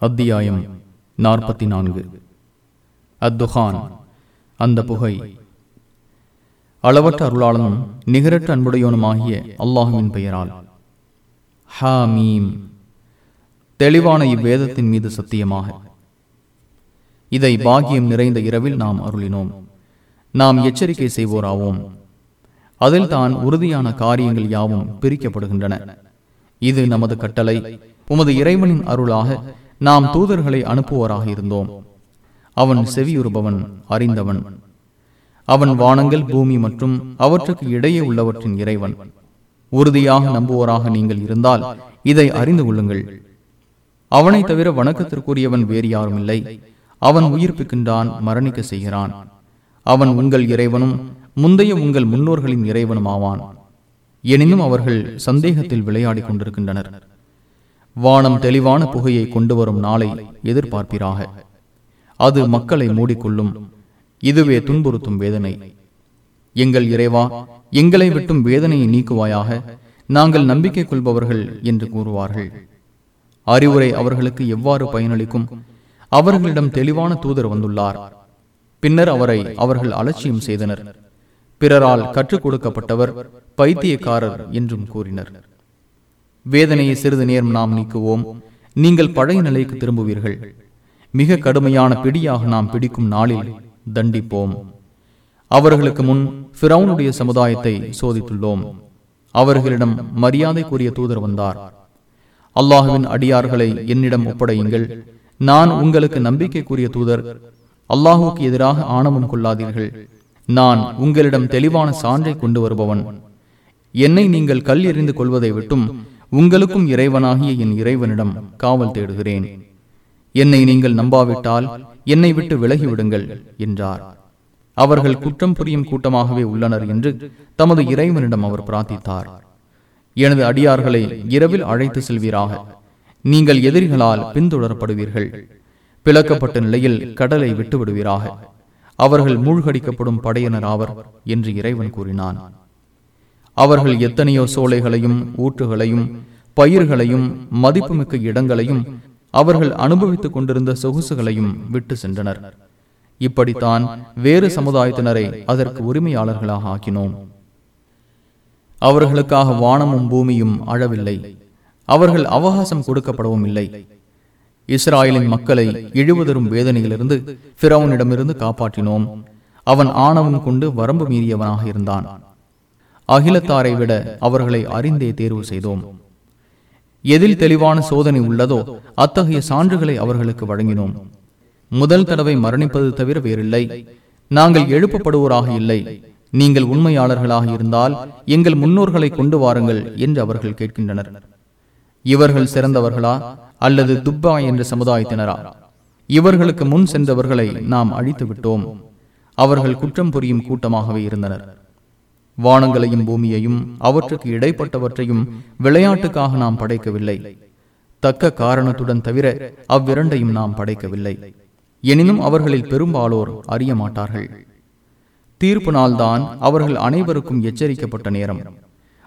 அத்தியாயம் நாற்பத்தி நான்கு அத்துஹான் அந்த புகை. அளவற்ற அருளாளனும் நிகரற்ற அன்புடையவனுமாகிய அல்லாஹுவின் பெயரால். ஹாமீம். தெளிவான இவ்வேதத்தின் மீது சத்தியமாக. இதை பாகியம் நிறைந்த இரவில் நாம் அருளினோம். நாம் எச்சரிக்கை செய்வோராவோம். அதில் தான் உறுதியான காரியங்கள் யாவும் பிரிக்கப்படுகின்றன. இது நமது கட்டளை. உமது இறைவனின் அருளாக நாம் தூதர்களை அனுப்புவோராக இருந்தோம். அவன் செவியுறுபவன் அறிந்தவன். அவன் வானங்கள் பூமி மற்றும் அவற்றுக்கு இடையே உள்ளவற்றின் இறைவன். உறுதியாக நம்புவோராக நீங்கள் இருந்தால் இதை அறிந்து கொள்ளுங்கள். அவனை தவிர வணக்கத்திற்குரியவன் வேறு யாரும் இல்லை. அவன் உயிர்ப்பிக்கின்றான் மரணிக்க செய்கிறான். அவன் உங்கள் இறைவனும் முந்தைய உங்கள் முன்னோர்களின் இறைவனும் ஆவான் எனினும் அவர்கள் சந்தேகத்தில் விளையாடிக் கொண்டிருக்கின்றனர். வானம் தெளிவான புகையை கொண்டு வரும் நாளை எதிர்பார்ப்பிறாக அது மக்களை மூடிக்கொள்ளும். இதுவே துன்புறுத்தும் வேதனை. எங்கள் இறைவா எங்களை விட்டும் வேதனையை நீக்குவாயாக நாங்கள் நம்பிக்கை கொள்பவர்கள் என்று கூறுவார்கள். அறிவுரை அவர்களுக்கு எவ்வாறு பயனளிக்கும்? அவர்களிடம் தெளிவான தூதர் வந்துள்ளார். பின்னர் அவரை அவர்கள் அலட்சியம் செய்தனர். பிறரால் கற்றுக் கொடுக்கப்பட்டவர் பைத்தியக்காரர் என்றும் கூறினர். வேதனையை சிறிது நேரம் நாம் நீக்குவோம். நீங்கள் பழைய நிலைக்கு திரும்புவீர்கள். மிக கடுமையான பிடியாக நாம் பிடிக்கும் நாளில் தண்டிப்போம். அவர்களுக்கு முன் பிரவுனுடைய சமுதாயத்தை சோதித்துள்ளோம். அவர்களிடம் மரியாதைக்குரிய தூதர் வந்தார். அல்லாஹுவின் அடியார்களை என்னிடம் ஒப்படையுங்கள். நான் உங்களுக்கு நம்பிக்கைக்குரிய தூதர். அல்லாஹுக்கு எதிராக ஆணவம் கொள்ளாதீர்கள். நான் உங்களிடம் தெளிவான சான்றை கொண்டு வருபவன். என்னை நீங்கள் கல் எறிந்து கொள்வதை விட்டும் உங்களுக்கும் இறைவனாகிய என் இறைவனிடம் காவல் தேடுகிறேன். என்னை நீங்கள் நம்பாவிட்டால் என்னை விட்டு விலகிவிடுங்கள் என்றார். அவர்கள் குற்றம் புரியும் கூட்டமாகவே உள்ளனர் என்று தமது இறைவனிடம் அவர் பிரார்த்தித்தார். எனது அடியார்களை இரவில் அழைத்து செல்வீராக. நீங்கள் எதிரிகளால் பின்தொடரப்படுவீர்கள். பிளக்கப்பட்ட நிலையில் கடலை விட்டுவிடுவீராக. அவர்கள் மூழ்கடிக்கப்படும் படையினர் ஆவர் என்று இறைவன் கூறினான். அவர்கள் எத்தனையோ சோலைகளையும் ஊற்றுகளையும் பயிர்களையும் மதிப்புமிக்க இடங்களையும் அவர்கள் அனுபவித்துக் கொண்டிருந்த சொகுசுகளையும் விட்டு சென்றனர். இப்படித்தான் வேறு சமுதாயத்தினரை அதற்கு உரிமையாளர்களாக ஆக்கினோம். அவர்களுக்காக வானமும் பூமியும் அழவில்லை. அவர்கள் அவகாசம் கொடுக்கப்படவும் இல்லை. இஸ்ராயலின் மக்களை இழிவுதரும் வேதனையிலிருந்து பிறவனிடமிருந்து காப்பாற்றினோம். அவன் ஆணவம் கொண்டு வரம்பு மீறியவனாக இருந்தான். அகிலத்தாரை விட அவர்களை அறிந்தே தேர்வு செய்தோம். எதில் தெளிவான சோதனை உள்ளதோ அத்தகைய சான்றுகளை அவர்களுக்கு வழங்கினோம். முதல் தடவை மரணிப்பது தவிர வேறில்லை. நாங்கள் எழுப்பப்படுவோராக இல்லை. நீங்கள் உண்மையாளர்களாக இருந்தால் எங்கள் முன்னோர்களை கொண்டு வாருங்கள் என்று அவர்கள் கேட்கின்றனர். இவர்கள் சிறந்தவர்களா அல்லது துப்பா என்ற சமுதாயத்தினரா? இவர்களுக்கு முன் சென்றவர்களை நாம் அழித்து விட்டோம் அவர்கள் குற்றம் புரியும் கூட்டமாகவே இருந்தனர். வானங்களையும் பூமியையும் அவற்றுக்கு இடைப்பட்டவற்றையும் விளையாட்டுக்காக நாம் படைக்கவில்லை. தக்க காரணத்துடன் தவிர அவ்விரண்டையும் நாம் படைக்கவில்லை. எனினும் அவர்களில் பெரும்பாலோர் அறிய மாட்டார்கள். தீர்ப்பு நாள்தான் அவர்கள் அனைவருக்கும் எச்சரிக்கப்பட்ட நேரம்.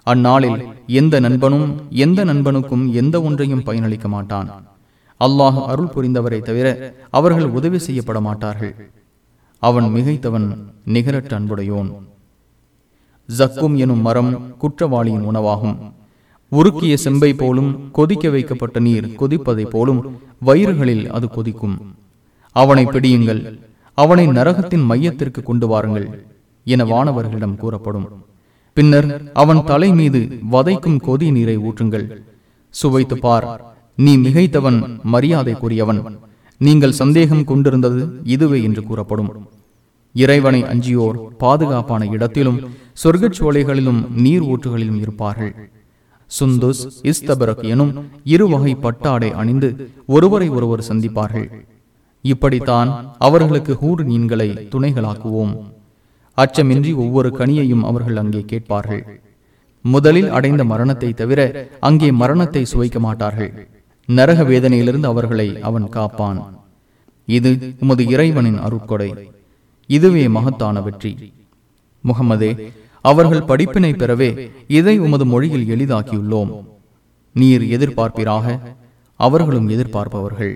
அந்நாளில் எந்த நண்பனும் எந்த நண்பனுக்கும் எந்த ஒன்றையும் பயனளிக்க மாட்டான். அல்லாஹ் அருள் புரிந்தவரை தவிர அவர்கள் உதவி செய்யப்பட மாட்டார்கள். அவன் மிகைத்தவன் நிகரற்ற அன்புடையோன். ஜக்கும் எனும் மரம் குற்றவாளியின் உணவாகும். உருக்கிய செம்பை போலும் கொதிக்க வைக்கப்பட்ட நீர் கொதிப்பதை போலும் வயிறுகளில் அது கொதிக்கும். அவனை பிடியுங்கள். அவனை நரகத்தின் மையத்திற்கு கொண்டு வாருங்கள் என வானவர்களிடம் கூறப்படும். பின்னர் அவன் தலை மீது வதைக்கும் கொதி நீரை ஊற்றுங்கள். சுவைத்து பார் நீ மிகைத்தவன் மரியாதைக்குரியவன். நீங்கள் சந்தேகம் கொண்டிருந்தது இதுவே என்று கூறப்படும். இறைவனை அஞ்சியோர் பாதுகாப்பான இடத்திலும் சொர்க்கச் சோலைகளிலும் நீர் ஊற்றுகளிலும் இருப்பார்கள். சுந்துஸ் இஸ்தபரக் எனும் இரு வகை பட்டாடை அணிந்து ஒருவரை ஒருவர் சந்திப்பார்கள். இப்படித்தான் அவர்களுக்கு ஹூர் மீன்களை துணைகளாக்குவோம். அச்சமின்றி ஒவ்வொரு கனியையும் அவர்கள் அங்கே கேட்பார்கள். முதலில் அடைந்த மரணத்தை தவிர அங்கே மரணத்தை சுவைக்க மாட்டார்கள். நரக வேதனையிலிருந்து அவர்களை அவன் காப்பான். இது உமது இறைவனின் அருட்கொடை. இதுவே மகத்தான வெற்றி. முகமதே அவர்கள் படிப்பினை பெறவே இதை உமது மொழியில் எளிதாக்கியுள்ளோம். நீர் எதிர்பார்ப்பீராக அவர்களும் எதிர்பார்ப்பவர்கள்.